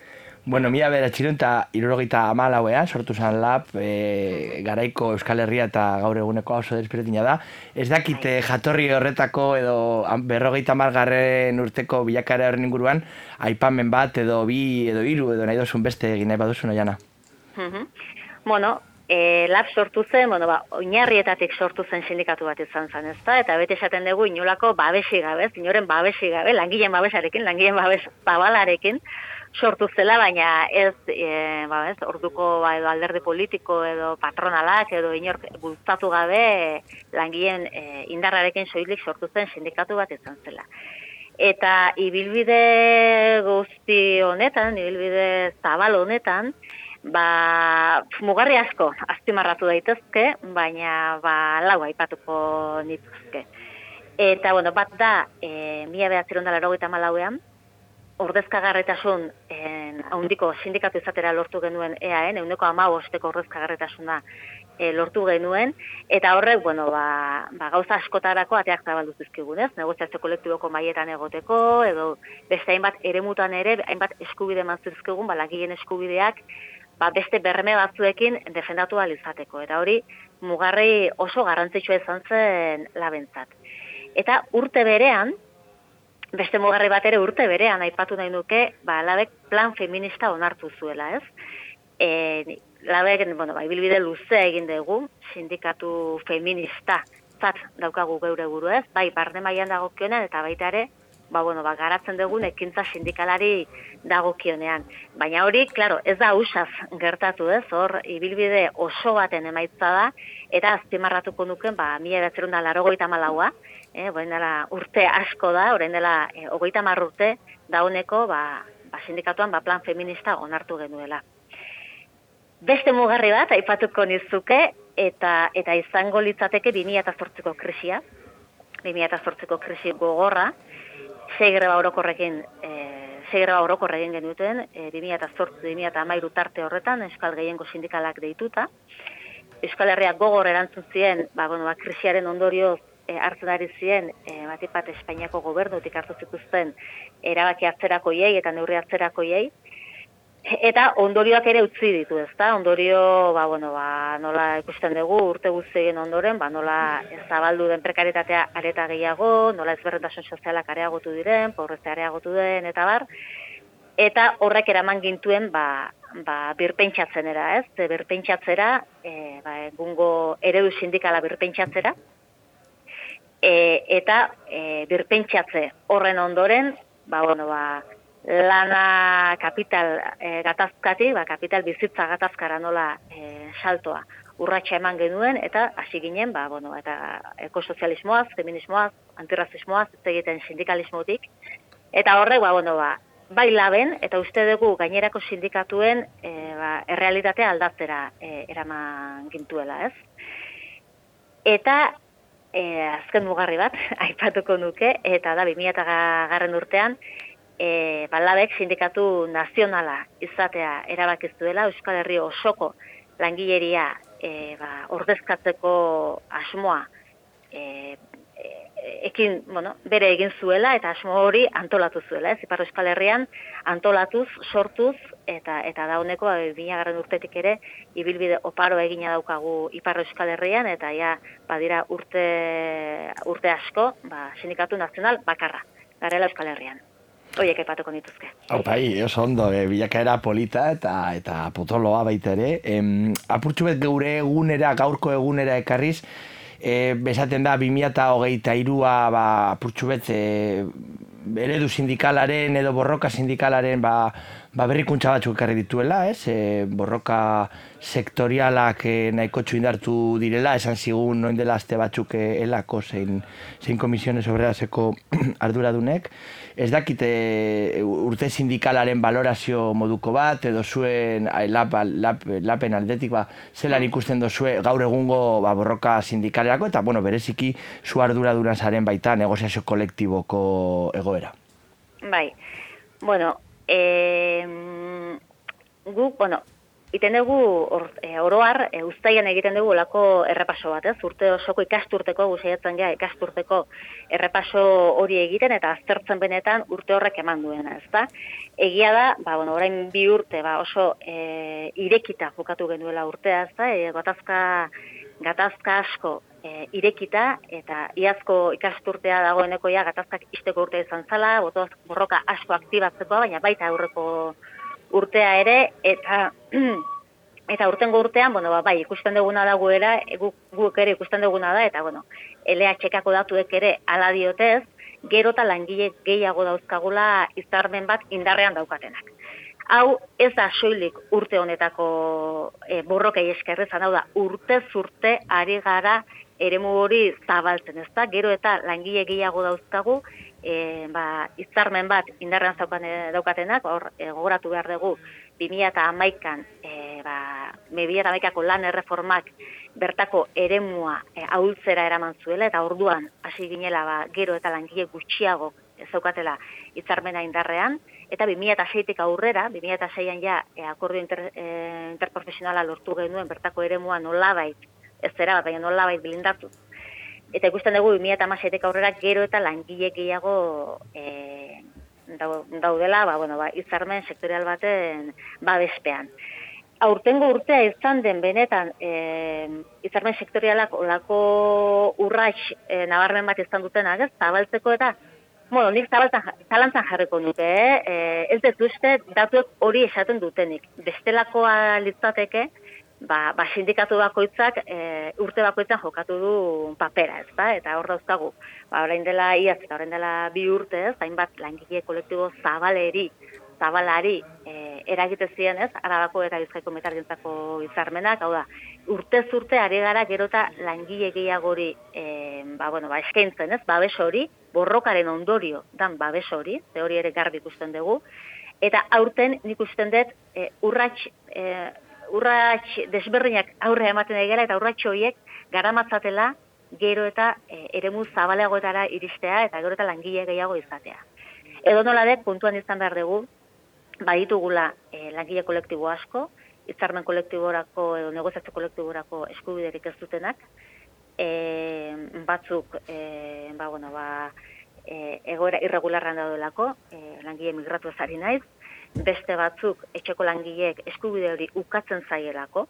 D: Bueno, mila bera txiron eta irurogeita amalauean, sortu zen lab, e, garaiko Euskal Herria eta gaur eguneko oso desperetina da. Ez dakite jatorri horretako edo berrogeita malgarren urteko bilakara horren inguruan, aipamen bat edo bi edo hiru edo nahi dozun beste egin nahi baduzun oiana.
I: bueno, e, lab sortu zen, bueno, ba, oinarrietatik sortu zen sindikatu bat izan zen, ez da? Eta bete esaten dugu inolako babesi gabe, inoren babesi gabe, langileen babesarekin, langileen babes babalarekin, sortu zela, baina ez, e, ba, ez orduko ba, edo alderdi politiko edo patronalak edo inork bultzatu gabe langileen e, indarrarekin soilik sortu zen sindikatu bat izan zela. Eta ibilbide guzti honetan, ibilbide zabal honetan, ba, mugarri asko azpimarratu daitezke, baina ba, lau aipatuko nituzke. Eta, bueno, bat da, e, mila behatzeron da laro malauean, ordezkagarretasun en, haundiko sindikatu izatera lortu genuen EAN, euneko ama osteko ordezkagarretasuna e, lortu genuen, eta horrek, bueno, ba, ba, gauza askotarako ateak zabaldu zizkigunez, negoziazio kolektiboko maietan egoteko, edo beste hainbat eremutan ere, hainbat eskubide mantzizkigun, ba, lagien eskubideak, ba, beste berme batzuekin defendatu izateko. Eta hori, mugarri oso garrantzitsua izan zen labentzat. Eta urte berean, beste mugarri bat ere urte berean aipatu nahi nuke, ba, labek plan feminista onartu zuela, ez? E, labek, bueno, ba, ibilbide luze egin dugu, sindikatu feminista zat daukagu geure buru, ez? Bai, barne maian dagokionean eta baita ere, ba, bueno, ba, garatzen dugun ekintza sindikalari dagokionean. Baina hori, claro, ez da usaz gertatu, ez? Hor, ibilbide oso baten emaitza da, eta azpimarratuko nuken, ba, mila edatzerun da larogoita malaua, eh, dela urte asko da, orain dela e, hogeita mar urte, dauneko ba, ba, sindikatuan ba, plan feminista onartu genuela. Beste mugarri bat, aipatuko nizuke, eta eta izango litzateke 2008ko krisia, 2008ko krisi gogorra, sei greba orokorrekin, e, sei greba orokorrekin genuten, e, 2008-2008 tarte horretan, eskal gehiengo sindikalak deituta, Euskal Herriak gogor erantzun zien, ba, bueno, ba, krisiaren ondorioz e, hartzen ari ziren, e, bat Espainiako gobernutik hartu zituzten erabaki atzerako iei eta neurri atzerako iei, Eta ondorioak ere utzi ditu, ezta? Ondorio, ba, bueno, ba, nola ikusten dugu urte guztien ondoren, ba, nola zabaldu den prekaritatea areta gehiago, nola ezberrentasun sozialak areagotu diren, pobrezte areagotu den, eta bar. Eta horrek eraman gintuen, ba, ba, birpentsatzen era, ez? Birpentsatzera, e, ba, egungo eredu sindikala birpentsatzera, e, eta e, birpentsatze horren ondoren, ba, bueno, ba, lana kapital e, gatazkati, ba, kapital bizitza gatazkara nola e, saltoa urratxa eman genuen, eta hasi ginen, ba, bueno, eta ekosozialismoaz, feminismoaz, antirrazismoaz, ez egiten sindikalismotik, eta horrek, ba, bueno, ba, bai laben, eta uste dugu gainerako sindikatuen e, ba, errealitatea aldatzera e, eraman gintuela, ez? Eta e, azken mugarri bat, aipatuko nuke, eta da, 2000 garren urtean, e, balabek sindikatu nazionala izatea erabakizuela Euskal Herri osoko langileria e, ba, ordezkatzeko asmoa e, ekin, bueno, bere egin zuela eta asmo hori antolatu zuela, ez? Ipar Euskal Herrian antolatuz, sortuz eta eta dauneko 2000 urtetik ere ibilbide oparo egina daukagu Ipar Euskal Herrian eta ja badira urte urte asko, ba sindikatu nazional bakarra garela Euskal Herrian. Oiek epatuko nituzke.
D: Hau bai, oso ondo, e, bilakaera polita eta eta potoloa baita ere. Em, apurtxu bet geure egunera, gaurko egunera ekarriz, e, besaten da 2008 irua ba, purtsubet e, eredu sindikalaren edo borroka sindikalaren ba, ba berrikuntza batzuk ekarri dituela, ez? E, borroka sektorialak e, nahiko indartu direla, esan zigun noin dela azte batzuk e, elako zein, zein komisiones obrerazeko arduradunek. Ez dakite urte sindikalaren valorazio moduko bat, edo zuen lap, lap, lapen aldetik, ba, zelan ikusten dozue gaur egungo ba, borroka sindikalerako, eta bueno, bereziki zu arduraduran zaren baita negoziazio kolektiboko egoera.
I: Bai, bueno, e, guk, bueno, iten dugu or, e, oroar, e, ustaian egiten dugu lako errepaso bat, ez? Urte osoko ikasturteko, guzietzen ja, ikasturteko errepaso hori egiten, eta aztertzen benetan urte horrek eman duena, ez? Egia da, ba, bueno, orain bi urte, ba, oso e, irekita jokatu genuela urtea, ez da? E, gatazka, gatazka asko e, irekita, eta iazko ikasturtea dagoeneko ja gatazkak isteko urtea izan zala, botoz borroka asko aktibatzeko, baina baita aurreko urtea ere, eta eta urtengo urtean, bueno, ba, bai, ikusten duguna da guera, guk, guk ere ikusten duguna da, eta bueno, txekako datuek ere ala diotez, gero eta langile gehiago dauzkagula izarmen bat indarrean daukatenak. Hau ez da soilik urte honetako e, borrokei eskerrezan, hau da urte zurte ari gara eremu hori zabaltzen, ez da? Gero eta langile gehiago dauzkagu, e, ba, izarmen bat indarrean zaukan e, daukatenak, hor, e, gogoratu behar dugu, 2000 eta amaikan, e, ba, 2000 amaikako lan erreformak bertako eremua e, ahultzera eraman zuela, eta orduan hasi ginela ba, gero eta langile gutxiago zaukatela izarmena indarrean, eta 2006tik aurrera, 2006an ja e, akordio inter, e, interprofesionala lortu genuen bertako eremua nolabait, ez zera, baina nolabait blindatu Eta ikusten dugu 2017 aurrera gero eta langile gehiago e, daudela, ba, bueno, ba, izarmen sektorial baten babespean. Aurtengo urtea izan den benetan e, izarmen sektorialak olako urraix e, nabarmen bat izan duten agez, zabaltzeko eta Bueno, nik zalantzan jarriko nuke, eh? ez dut uste datuek hori esaten dutenik. Bestelakoa litzateke, ba, ba sindikatu bakoitzak e, urte bakoitzan jokatu du papera, ez da? Eta hor dauzkagu, ba, orain dela iaz eta orain dela bi urte, ez? Hainbat langile kolektibo zabaleri, zabalari e, eragite ziren, ez? Arabako eta Bizkaiko metargintzako izarmenak, hau da, urte zurte ari gara gerota langile gehiagori e, ba, bueno, ba, eskaintzen, ez? Babes hori, borrokaren ondorio dan babes hori, ze hori ere garbi ikusten dugu, eta aurten nik usten dut e, urrats e, urrats desberdinak aurre ematen da eta urrats horiek garamatzatela gero eta e, eremu zabaleagoetara iristea eta gero eta langile gehiago izatea. Edo nola dek, puntuan izan behar dugu, baditugula e, langile kolektibo asko, izarmen kolektiborako edo negoziatze kolektiborako eskubiderik ez dutenak, e, batzuk, e, ba, bueno, ba, e, egoera irregularran daudelako, e, langile migratu ezari naiz, beste batzuk etxeko langileek eskubide hori ukatzen zaielako,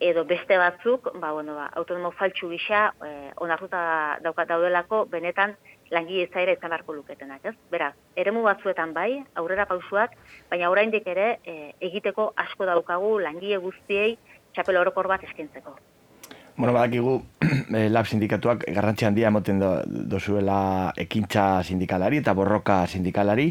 I: edo beste batzuk, ba, bueno, ba, autonomo faltsu gisa, e, onartuta daukat daudelako, benetan langile zaira izan beharko luketenak, ez? Beraz, eremu batzuetan bai, aurrera pausuak, baina oraindik ere e, egiteko asko daukagu langile guztiei txapel orokor bat eskintzeko.
D: Bueno, badakigu, eh, lab sindikatuak garrantzi handia emoten do, dozuela ekintza sindikalari eta borroka sindikalari,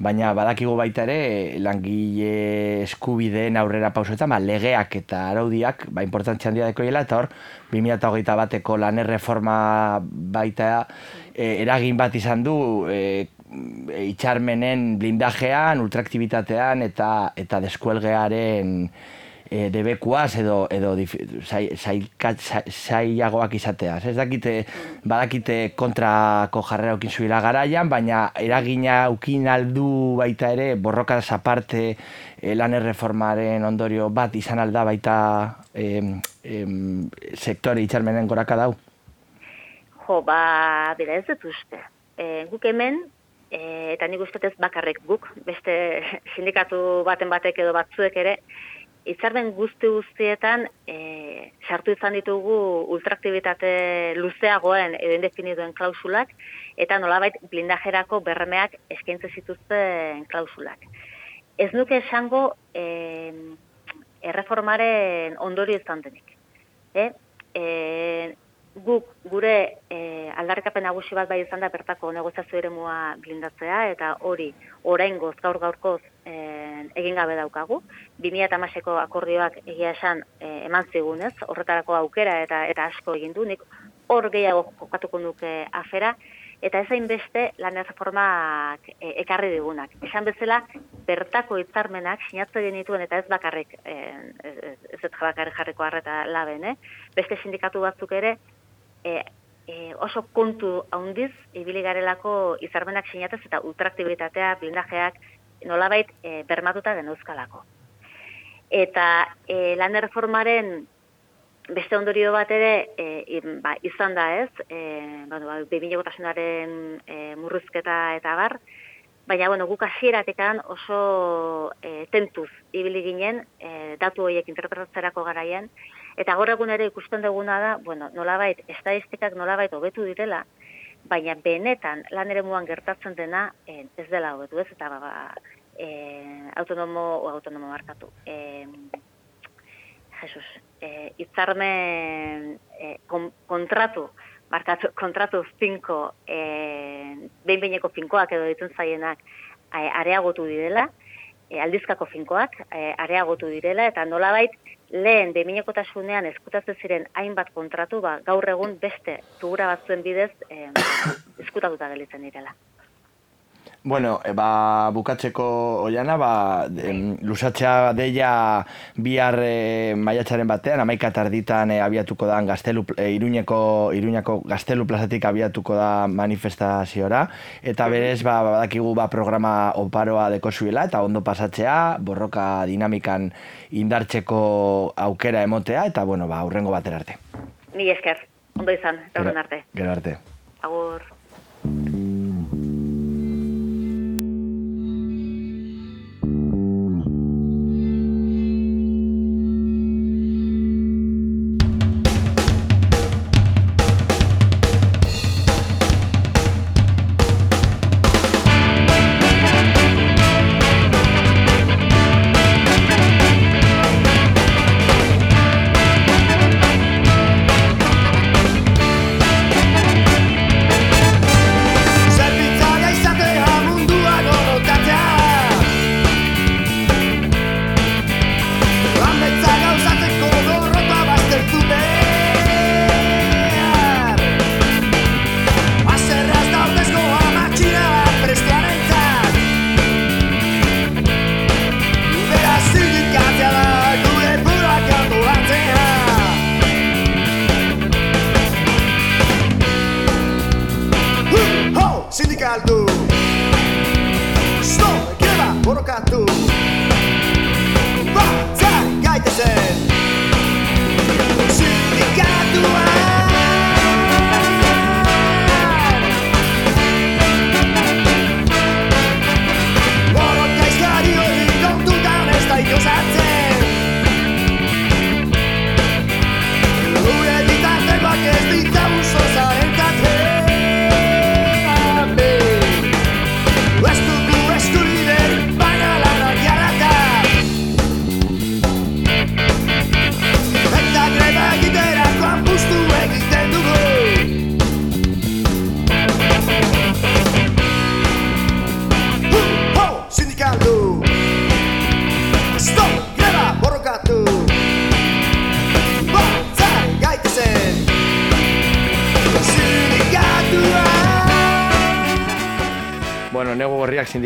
D: baina badakigu baita ere langile eskubideen aurrera pausuetan, ba, legeak eta araudiak, ba, importantzia handia dekoiela, eta hor, 2008 bateko lan erreforma baita e, eragin bat izan du, e, itxarmenen blindajean, ultraaktibitatean eta eta deskuelgearen e, debekuaz edo edo zaiagoak izateaz. Ez dakite, badakite kontrako jarrera ukin zuela garaian, baina eragina ukin aldu baita ere, borroka aparte e, lan erreformaren ondorio bat izan alda baita e, e, sektore itxarmenen goraka dau?
I: Jo, ba, bera ez dut uste. E, guk hemen, e, eta nik uste ez bakarrik guk, beste sindikatu baten batek edo batzuek ere, Itzarmen guzti guztietan e, sartu izan ditugu ultraaktibitate luzeagoen edo indefinituen klausulak eta nolabait blindajerako bermeak eskaintze zituzten klausulak. Ez nuke esango e, erreformaren ondorio izan denik. E? E, guk gure e, aldarrikapen nagusi bat bai izan da bertako negoziazio eremua blindatzea eta hori oraingoz gaur gaurkoz e, egin gabe daukagu 2016ko akordioak egia esan e, eman zigunez horretarako aukera eta eta asko egin du nik hor gehiago kokatuko nuke afera eta ezain beste lan erreformak e, ekarri digunak. Esan bezala, bertako hitzarmenak sinatze genituen eta ez bakarrik e, ez, ez, ez jarriko harreta laben, eh? beste sindikatu batzuk ere, e, e, oso kontu haundiz, ibili garelako izarmenak sinatez eta ultraktibitatea, blindajeak, nolabait e, bermatuta genuzkalako. Eta e, lan reformaren beste ondorio bat ere e, ba, izan da ez, e, ba, ba, e, murruzketa eta bar, baina bueno, guk hasieratekan oso e, tentuz ibili ginen e, datu horiek interpretatzerako garaian, Eta gaur egun ere ikusten duguna da, bueno, nolabait, estadistikak nolabait hobetu direla, baina benetan lan ere muan gertatzen dena eh, ez dela hobetu ez, eta ba, eh, autonomo o autonomo markatu. Eh, Jesus, eh, itzarmen eh, kontratu, markatu, kontratu finko, eh, behin-behineko finkoak edo ditun zaienak areagotu direla, eh, aldizkako finkoak eh, areagotu direla, eta nolabait, lehen beminekotasunean eskutatzen ziren hainbat kontratu, ba, gaur egun beste tugura batzuen bidez eh, eskutatuta gelitzen direla.
D: Bueno, e, ba, bukatzeko oiana, ba, em, lusatzea deia bihar e, maiatxaren batean, amaika tarditan e, abiatuko da gaztelu, e, iruñeko, iruñako gaztelu plazatik abiatuko da manifestaziora, eta berez, ba, badakigu ba, programa oparoa deko zuela, eta ondo pasatzea, borroka dinamikan indartzeko aukera emotea, eta bueno, ba, urrengo batera arte.
I: Ni esker, ondo izan, gaurren arte.
D: Gero arte.
I: Agur.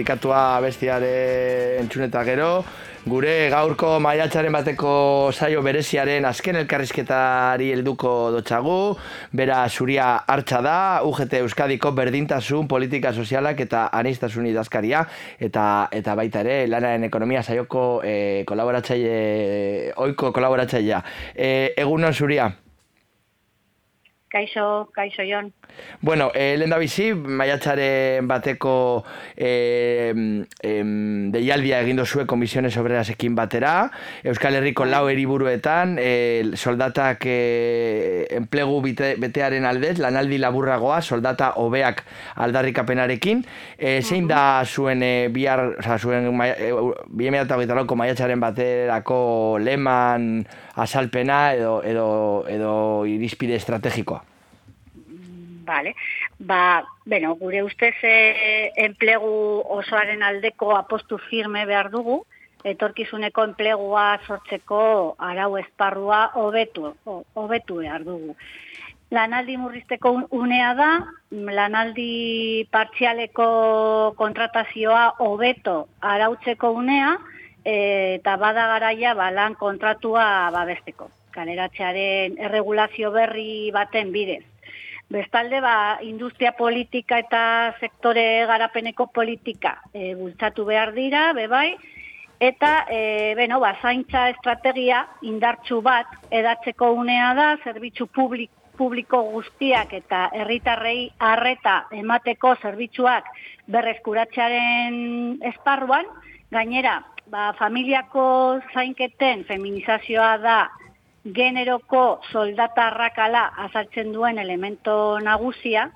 D: Sindikatua bestiare entzuneta gero, gure gaurko maiatzaren bateko saio bereziaren azken elkarrizketari helduko dotxagu, bera zuria hartza da, UGT Euskadiko berdintasun, politika sozialak eta anistasun idazkaria, eta eta baita ere, lanaren ekonomia saioko e, kolaboratzaile, oiko kolaboratzailea. E, egunon zuria?
J: Kaixo, kaixo jon.
D: Bueno, eh, lehen da bizi, maiatzaren bateko eh, em, deialdia egin dozue komisiones obrerasekin batera, Euskal Herriko lau eriburuetan, eh, soldatak eh, enplegu bite, betearen aldez, lanaldi laburragoa, soldata hobeak aldarrikapenarekin, eh, zein da zuen eh, bihar, oza, zuen eh, lauko maiatzaren baterako leman asalpena edo, edo, edo irizpide estrategikoa?
J: Vale. Ba, bueno, gure ustez e, enplegu osoaren aldeko apostu firme behar dugu, etorkizuneko enplegua sortzeko arau esparrua hobetu, hobetu behar dugu. Lanaldi murrizteko unea da, lanaldi partzialeko kontratazioa hobeto arautzeko unea, e, eta bada garaia ba, lan kontratua babesteko. Kaleratzearen erregulazio berri baten bidez. Bestalde, ba, industria politika eta sektore garapeneko politika e, bultzatu behar dira, bebai, eta, e, beno, ba, zaintza estrategia indartsu bat edatzeko unea da, zerbitzu publik, publiko guztiak eta herritarrei harreta emateko zerbitzuak berreskuratzearen esparruan, gainera, ba, familiako zainketen feminizazioa da generoko soldata arrakala azaltzen duen elemento nagusia,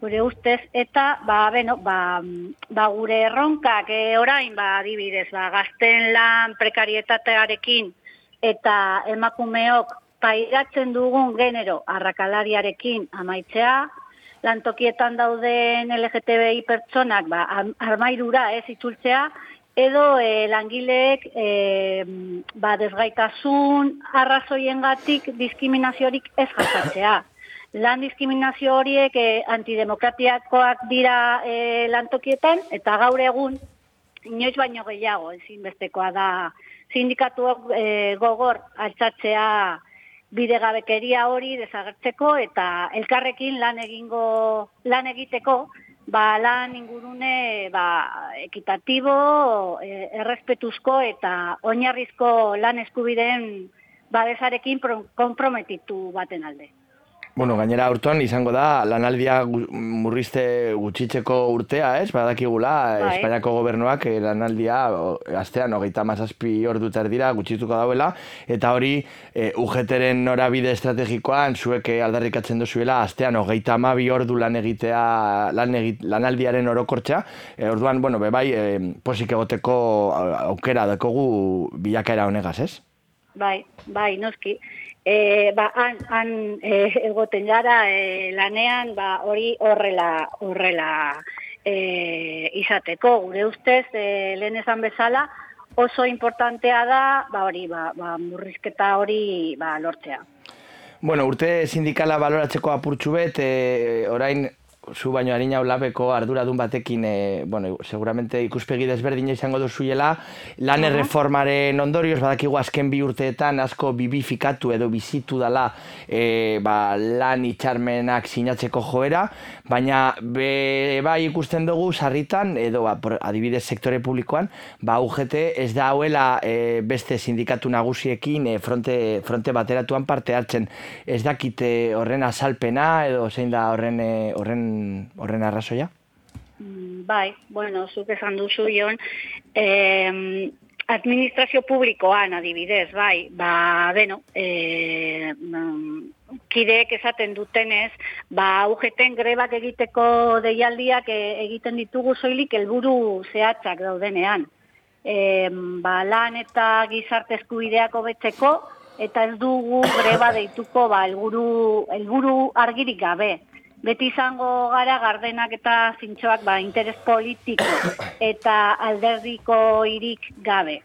J: gure ustez, eta ba, beno, ba, ba gure erronkak e, orain, ba, adibidez, ba, gazten lan prekarietatearekin eta emakumeok pairatzen dugun genero arrakalariarekin amaitzea, lantokietan dauden LGTBI pertsonak ba, armairura ez itzultzea, edo e, langileek e, ba, desgaitasun arrazoiengatik diskriminaziorik ez jasatzea. Lan diskriminazio horiek e, antidemokratiakoak dira e, lantokietan, eta gaur egun, inoiz baino gehiago, ezinbestekoa da, sindikatuak e, gogor altzatzea bidegabekeria hori desagertzeko, eta elkarrekin lan egingo lan egiteko, ba, lan ingurune ba, ekitatibo, e, errespetuzko eta oinarrizko lan eskubideen babesarekin konprometitu baten alde.
D: Bueno, gainera urtuan izango da lanaldia murrizte gutxitzeko urtea, ez? Badakigula, bai. Espainiako gobernuak eh, lanaldia astean hogeita mazazpi ordu dira gutxituko dauela, eta hori e, eh, UGT-eren norabide estrategikoan zuek eh, aldarrikatzen duzuela astean hogeita amabi ordu lan egitea lan egit, lanaldiaren orokortza, e, orduan, bueno, bebai, e, posik egoteko aukera dakogu bilakaera honegaz, ez?
J: Bai, bai, noski e, ba, han, han e, egoten gara e, lanean ba, hori horrela horrela e, izateko. Gure ustez, e, lehen esan bezala, oso importantea da ba, hori ba, ba, murrizketa hori ba, lortzea.
D: Bueno, urte sindikala baloratzeko apurtxu bet, e, orain zu baino harina olabeko arduradun batekin, e, bueno, seguramente ikuspegi desberdina izango duzuela, lan erreformaren ondorioz, badakigu azken bi urteetan asko bibifikatu edo bizitu dala e, ba, lan itxarmenak sinatzeko joera, baina be, bai ikusten dugu sarritan, edo ba, adibidez sektore publikoan, ba UGT ez da hauela e, beste sindikatu nagusiekin e, fronte, fronte bateratuan parte hartzen. Ez dakite horren azalpena edo zein da horren, horren horren arrazoia?
J: Mm, bai, bueno, zuk esan duzu jon, eh, administrazio publikoan adibidez, bai, ba, beno, eh, kideek esaten dutenez, ba, ugeten grebak egiteko deialdiak e, egiten ditugu soilik helburu zehatzak daudenean. E, ba, lan eta gizarte eskubideako betzeko, eta ez dugu greba deituko ba, helburu, helburu argirik gabe beti izango gara gardenak eta zintxoak ba, interes politiko eta alderdiko irik gabe.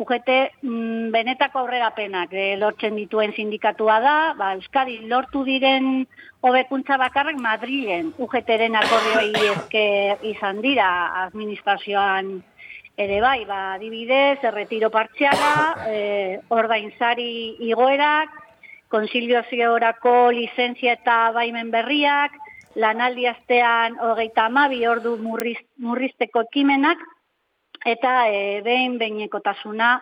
J: UGT mm, benetako aurrerapenak e, lortzen dituen sindikatua da, ba, Euskadi lortu diren hobekuntza bakarrak Madrilen UGTren akordioi esker izan dira administrazioan ere bai, ba, adibidez, erretiro partziala, e, ordainzari igoerak, konsilioziorako lizentzia eta baimen berriak, lanaldi astean hogeita amabi ordu murriz, murrizteko ekimenak, eta e, behin behinekotasuna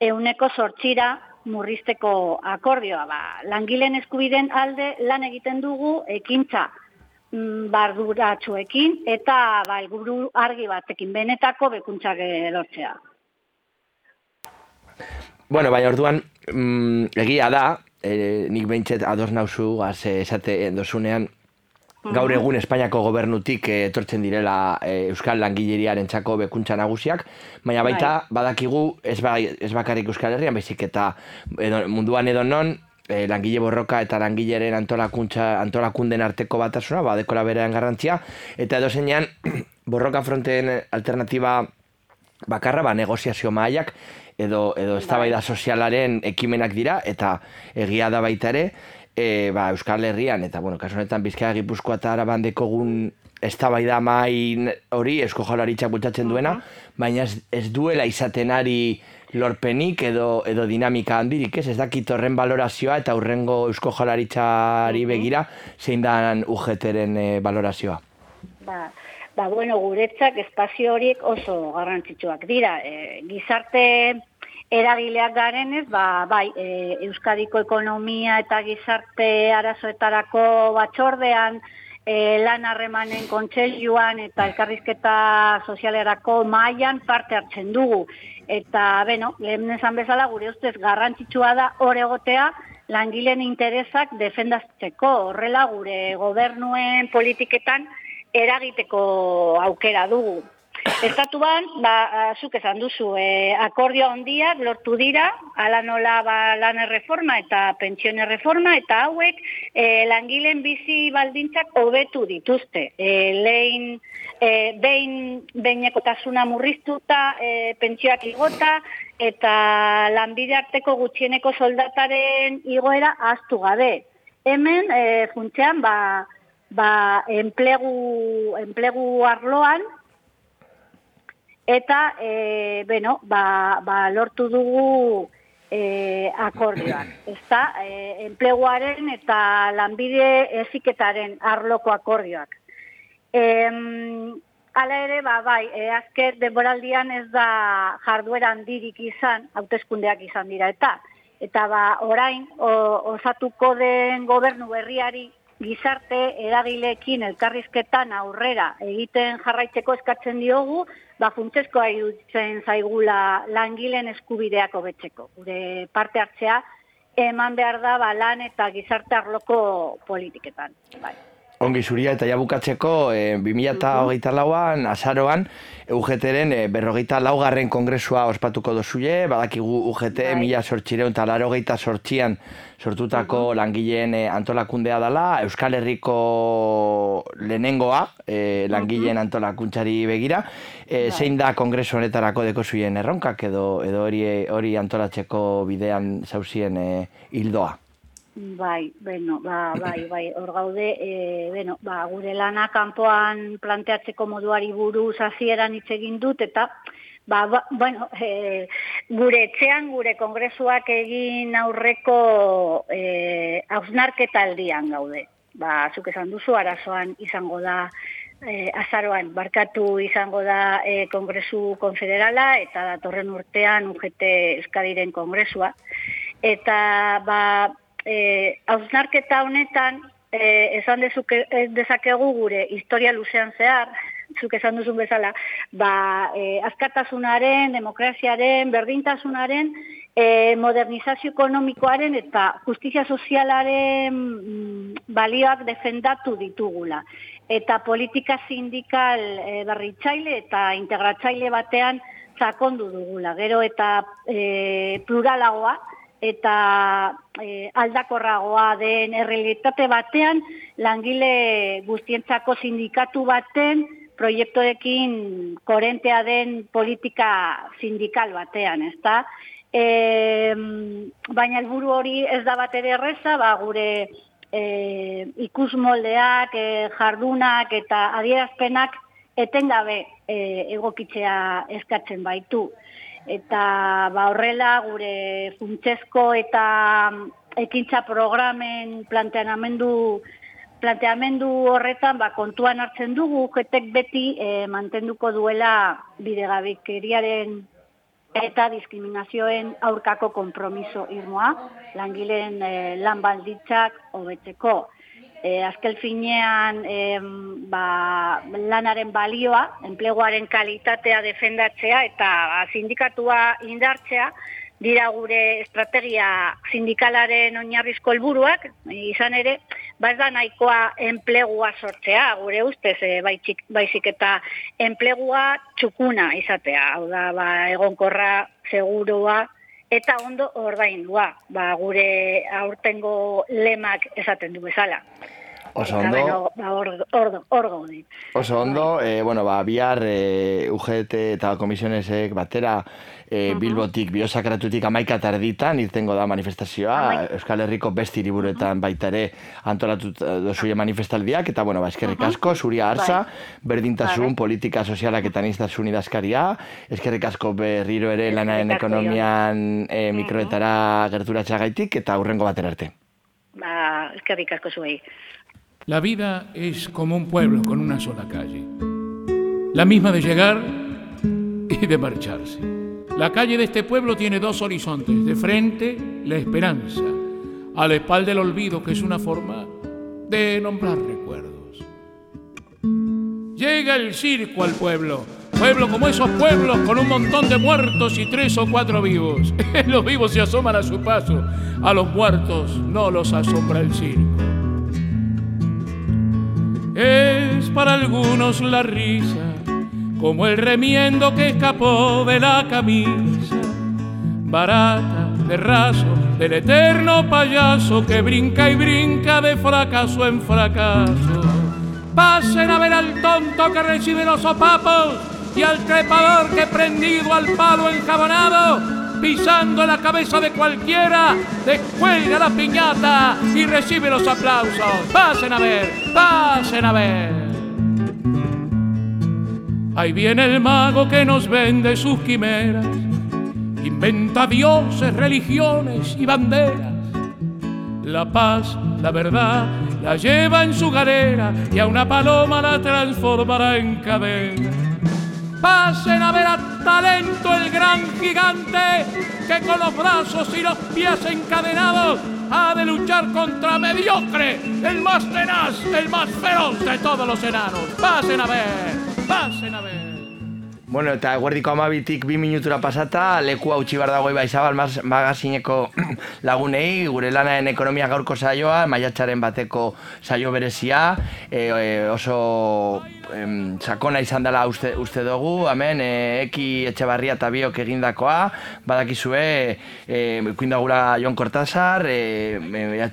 J: euneko sortxira murrizteko akordioa. Ba, langileen eskubiden alde lan egiten dugu ekintza mm, barduratxuekin eta ba, elguru argi batekin benetako bekuntzak lortzea.
D: Bueno, bai, orduan, mm, egia da, e, nik behintzet ados nauzu, esate dozunean, gaur egun Espainiako gobernutik eh, etortzen direla eh, Euskal Langileriaren txako bekuntza nagusiak, baina baita bai. badakigu ez, ba, ez bakarrik Euskal Herrian, baizik eta edo, munduan edo non, eh, langile borroka eta langileren antolakuntza, antolakunden arteko batasuna, badekola berean garrantzia, eta edo zeinean, borroka fronten alternatiba bakarra, ba, negoziazio maaiak, edo, edo bai. eztabaida sozialaren ekimenak dira, eta egia da baita ere, e, ba, Euskal Herrian, eta, bueno, kasu honetan, Bizkaia Gipuzkoa eta Araban dekogun ez da main hori, esko jolaritxak bultatzen duena, baina ez, ez duela izaten ari lorpenik edo, edo dinamika handirik, ez? Ez dakit horren valorazioa eta hurrengo eusko jolaritzari begira, zein dan UGT-eren e, valorazioa?
J: Ba, ba, bueno, guretzak espazio horiek oso garrantzitsuak dira. E, gizarte eragileak garenez, ba, bai, e, Euskadiko ekonomia eta gizarte arazoetarako batzordean, e, lan harremanen kontseiluan eta elkarrizketa sozialerako mailan parte hartzen dugu. Eta, beno, lehen esan bezala, gure ustez garrantzitsua da hor egotea, langileen interesak defendatzeko horrela gure gobernuen politiketan eragiteko aukera dugu. Estatuan, ba, zuk esan duzu, e, akordio handiak lortu dira, ala nola ba, lan erreforma eta pentsione reforma, eta hauek e, langileen bizi baldintzak hobetu dituzte. E, lehin, e, behin, behinekotasuna murriztuta, e, pentsioak igota, eta lanbide arteko gutxieneko soldataren igoera astu gabe. Hemen, e, funtzean, ba, ba, enplegu, enplegu arloan, eta e, bueno, ba, ba lortu dugu e, akordioak. Ezta, e, enpleguaren eta lanbide eziketaren arloko akordioak. E, Hala ere, ba, bai, e, azker denboraldian ez da jarduera handirik izan, hauteskundeak izan dira, eta eta ba, orain, o, osatuko den gobernu berriari gizarte eragileekin elkarrizketan aurrera egiten jarraitzeko eskatzen diogu, ba funtseskoa iruditzen zaigula langileen eskubideak hobetzeko. Gure parte hartzea eman behar da ba, lan eta gizarte arloko politiketan. Bai.
D: Ongi zuria eta jabukatzeko, e, 2008 lauan, azaroan, UGT-ren e, berrogeita laugarren kongresua ospatuko dozue, badakigu UGT bai. mila sortxireun eta laro sortxian sortutako langileen e, antolakundea dela, Euskal Herriko lehenengoa e, langileen antolakuntzari begira, e, zein da kongresu honetarako deko zuen erronkak edo, edo hori, hori antolatzeko bidean zauzien e, hildoa?
J: Bai, bueno, ba, bai, bai, hor gaude, e, bueno, ba, gure lana kanpoan planteatzeko moduari buruz hasieran hitz egin dut, eta, ba, ba bueno, e, gure etxean, gure kongresuak egin aurreko e, hausnarketa aldian gaude. Ba, zuk esan duzu, arazoan izango da, e, azaroan, barkatu izango da e, kongresu konfederala, eta datorren urtean UGT Euskadiren kongresua. Eta, ba, eh ausnarketa honetan eh esan dezuke dezakegu gure historia luzean zehar zuk esan duzun bezala ba eh askatasunaren demokraziaren berdintasunaren eh modernizazio ekonomikoaren eta justizia sozialaren mm, balioak defendatu ditugula. Eta politika sindikal e, berritzaile eta integratzaile batean sakondu dugula. Gero eta e, pluralagoa eta e, aldakorragoa den errealitate batean langile guztientzako sindikatu baten proiektuekin korentea den politika sindikal batean, ezta? E, baina helburu hori ez da bat ere erreza, ba, gure e, ikusmoldeak, e, jardunak eta adierazpenak etengabe e, egokitzea eskatzen baitu. Eta ba, horrela gure funtsezko eta ekintza programen planteamendu planteamendu horretan ba, kontuan hartzen dugu jetek beti e, mantenduko duela bidegabikeriaren eta diskriminazioen aurkako konpromiso irmoa, langileen e, lan balditzak hobetzeko. E, azkel finean e, ba, lanaren balioa, enpleguaren kalitatea defendatzea eta ba, sindikatua indartzea, dira gure estrategia sindikalaren oinarrizko helburuak, izan ere, ba ez da nahikoa enplegua sortzea, gure ustez, e, baizik eta enplegua txukuna izatea, hau da, ba, egonkorra, segurua, eta ondo ordaindua, ba, gure aurtengo lemak esaten du bezala.
D: Oso ondo.
J: Ba, ordo,
D: Oso ondo, eh, bueno, ba, bihar eh, UGT eta komisionesek batera eh, Bilbotik, biosakratutik amaika tarditan, irtengo da manifestazioa, Euskal Herriko besti liburuetan baita ere antolatut dozuie manifestaldiak, eta bueno, ba, eskerrik asko, zuria hartza, bai. berdintasun, politika sozialak eta niztasun idazkaria, eskerrik asko berriro ere lanaren ekonomian eh, mikroetara gerturatza gaitik, eta hurrengo batera arte.
J: Ba, eskerrik asko zuei.
K: La vida es como un pueblo con una sola calle, la misma de llegar y de marcharse. La calle de este pueblo tiene dos horizontes, de frente la esperanza, a la espalda el olvido, que es una forma de nombrar recuerdos. Llega el circo al pueblo, pueblo como esos pueblos con un montón de muertos y tres o cuatro vivos. Los vivos se asoman a su paso, a los muertos no los asombra el circo. Es para algunos la risa, como el remiendo que escapó de la camisa, barata de raso del eterno payaso que brinca y brinca de fracaso en fracaso. Pasen a ver al tonto que recibe los sopapos y al trepador que prendido al palo enjabonado pisando la cabeza de cualquiera, descuelga la piñata y recibe los aplausos. Pasen a ver, pasen a ver. Ahí viene el mago que nos vende sus quimeras, inventa dioses, religiones y banderas. La paz, la verdad, la lleva en su galera y a una paloma la transformará en cadena. Pasen a ver a talento el gran gigante que con los brazos y los pies encadenados ha de luchar contra mediocre, el más tenaz, el más feroz de todos los enanos. Pasen a ver, pasen a ver.
D: Bueno, eta guardiko amabitik bi minutura pasata, leku hau txibar dago iba izabal magazineko lagunei, gure lanaen ekonomia gaurko saioa, maiatxaren bateko saio berezia, e, e, oso em, sakona izan dela uste, uste dugu, hemen e, eki etxe barria eta biok egindakoa, badakizue, e, ukindagula Jon Kortazar, e, e,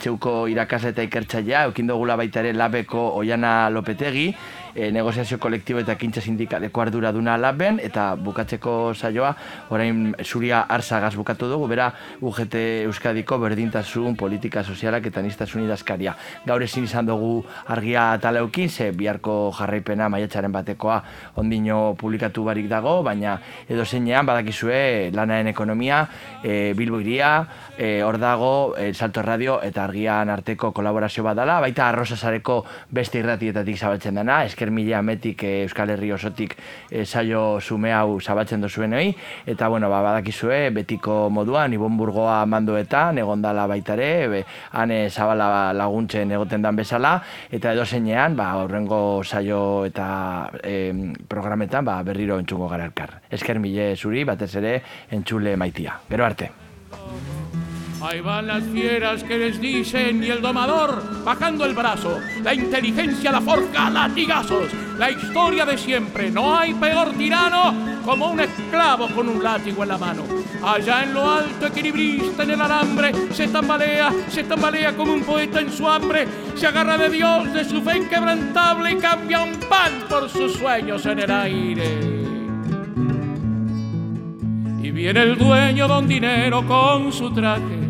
D: irakasle eta ikertzailea, ukindagula baita ere labeko Oiana Lopetegi, e, negoziazio kolektibo eta kintza sindikaleko ardura duna laben, eta bukatzeko saioa, orain zuria arzagaz bukatu dugu, bera UGT Euskadiko berdintasun, politika sozialak eta niztasun idazkaria. Gaur ezin izan dugu argia taleukin, ze biharko jarraipena maiatxaren batekoa ondino publikatu barik dago, baina edo zeinean badakizue lanaren ekonomia, e, Bilbo iria, e, hor dago, e, Salto Radio eta argian arteko kolaborazio bat dela, baita arrozasareko beste irratietatik zabaltzen dena, esker esker mila ametik e, Euskal Herri osotik e, saio zume hau zabatzen dozuen hori, eta bueno, ba, badakizue, betiko moduan, Ibon Burgoa mandoetan, egondala baitare, be, hane zabala laguntzen egoten dan bezala, eta edo zeinean, ba, horrengo saio eta e, programetan, ba, berriro entzungo gara elkar. Esker mila zuri, batez ere, entzule maitia. Gero arte.
K: Ahí van las fieras que les dicen y el domador bajando el brazo. La inteligencia la forja a latigazos. La historia de siempre. No hay peor tirano como un esclavo con un látigo en la mano. Allá en lo alto, equilibrista en el alambre, se tambalea, se tambalea como un poeta en su hambre. Se agarra de Dios, de su fe inquebrantable y cambia un pan por sus sueños en el aire. Y viene el dueño don dinero con su traje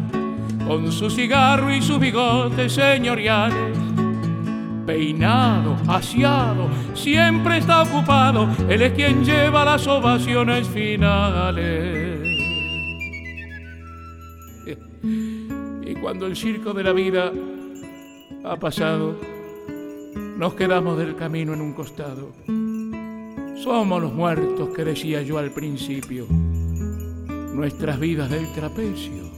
K: con su cigarro y sus bigotes señoriales. Peinado, aseado, siempre está ocupado, él es quien lleva las ovaciones finales. Y cuando el circo de la vida ha pasado, nos quedamos del camino en un costado. Somos los muertos que decía yo al principio, nuestras vidas del trapecio